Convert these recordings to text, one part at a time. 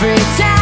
every time.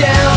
yeah